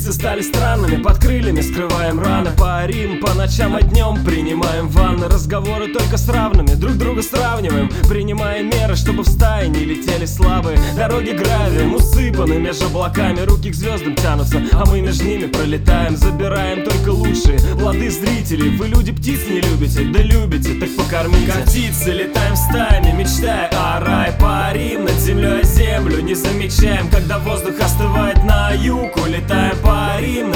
стали странными Под крыльями скрываем раны. Парим по ночам и днем Принимаем ванны. Разговоры только с равными Друг друга сравниваем. Принимаем меры, чтобы в стае не летели слабые. Дороги гравием усыпаны между облаками. Руки к звездам тянутся, а мы между ними пролетаем. Забираем только лучшие плоды зрителей. Вы люди птиц не любите, да любите, так покормите. Птицы летаем стаями, мечтая о рай. Парим над землей землю, не замечаем. Когда воздух остывает парим над землей землю,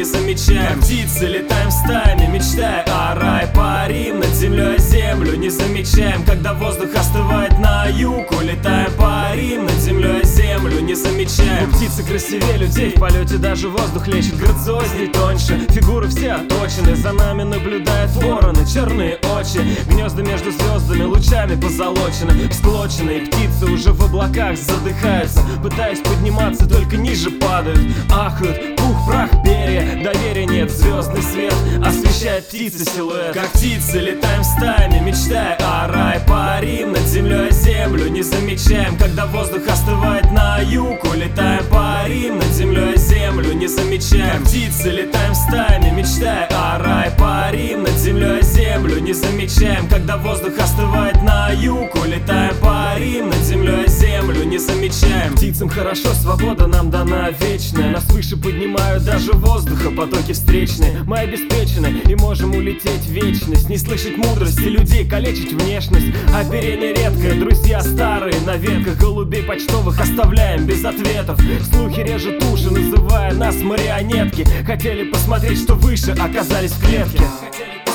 не замечаем. Птицы летаем стаями, мечтая о рай. Парим над землей землю, не замечаем. Когда воздух остывает на юг Улетаем, парим над землей землю, не замечаем. Птицы красивее людей, в полете даже воздух лечит. Грациозней тоньше, фигуры все оточены За нами наблюдают вороны, черные очи. Гнезда между звездами, лучами позолочены. Всклоченные птицы уже в облаках задыхаются. Пытаясь подниматься, только ниже падают. Ахают, пух, прах, Доверия нет, звездный свет Освещает птицы силуэт. Как птицы летаем стаями, мечтая о рай. Парим над землей землю, не замечаем. Когда воздух остывает на юг Улетаем, парим над землей землю, не замечаем. Птицы летаем стаями, мечтая о рай. Парим над землей землю, не замечаем. Когда воздух остывает на юг Улетаем, парим над землей землю, не замечаем. Птицам хорошо, свобода нам дана вечная даже воздуха потоки встречные. Мы обеспечены и можем улететь в вечность. Не слышать мудрости людей, калечить внешность. Оперение редкое, друзья старые. На ветках голубей почтовых оставляем без ответов. Слухи режут уши, называя нас марионетки. Хотели посмотреть, что выше, оказались в клетке. Хотели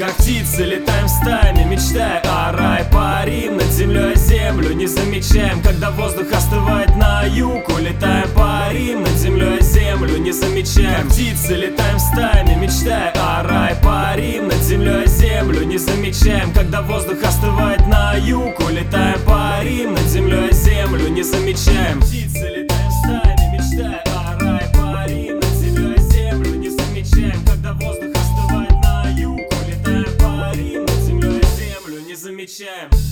Как птицы летаем стаями, мечтая о рай. Парим над землей землю, не замечаем Когда воздух остывает на юг Улетаем, парим над землей землю, не замечаем. Как птицы летаем стаями, мечтая о рай. Парим над землей землю, не замечаем Когда воздух замечаем.